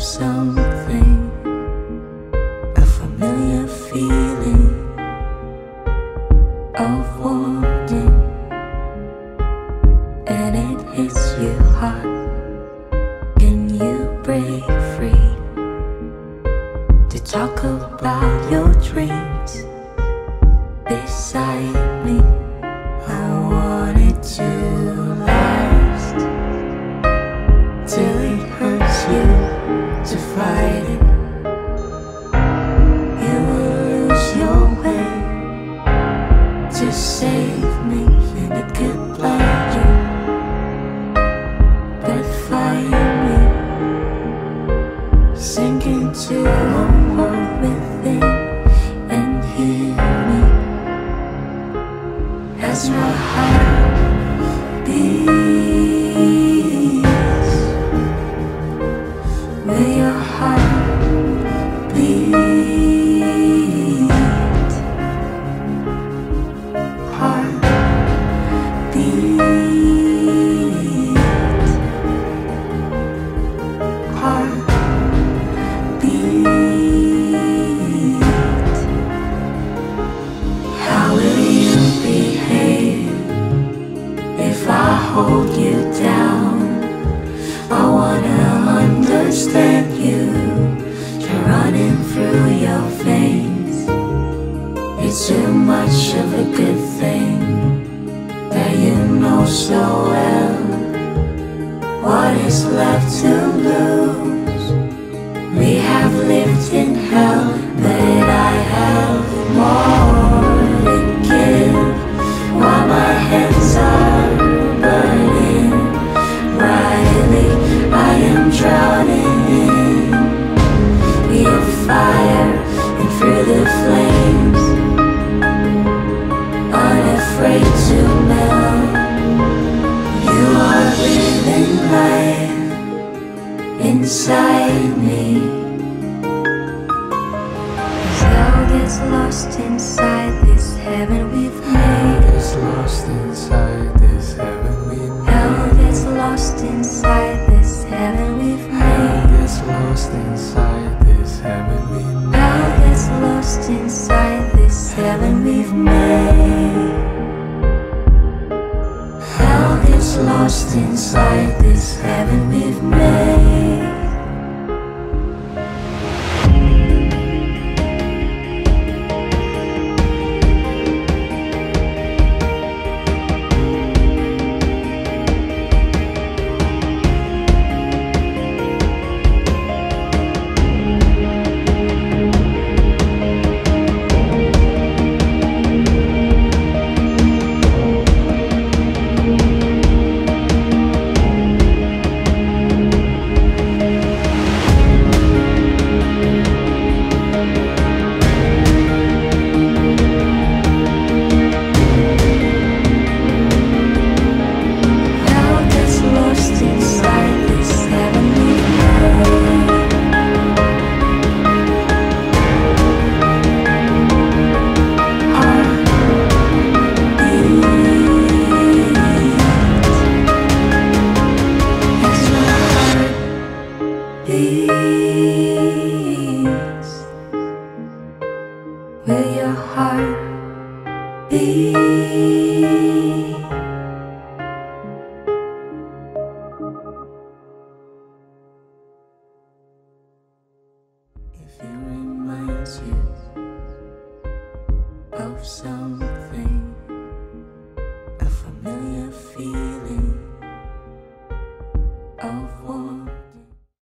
something, a familiar feeling of wanting, and it hits you hard. Can you break free to talk about your dreams beside me? I want it to as my heart beats. Your heart. Hold you down? I wanna understand you. You're running through your veins. It's too much of a good thing that you know so well. What is left to lose? Drowning in your fire and through the flames, unafraid to melt. You are living life inside me. Hell gets lost inside this heaven we've made. Gets lost inside inside this heaven we've made. Hell gets lost inside this heaven we've made. will your heart be? If he reminds you of some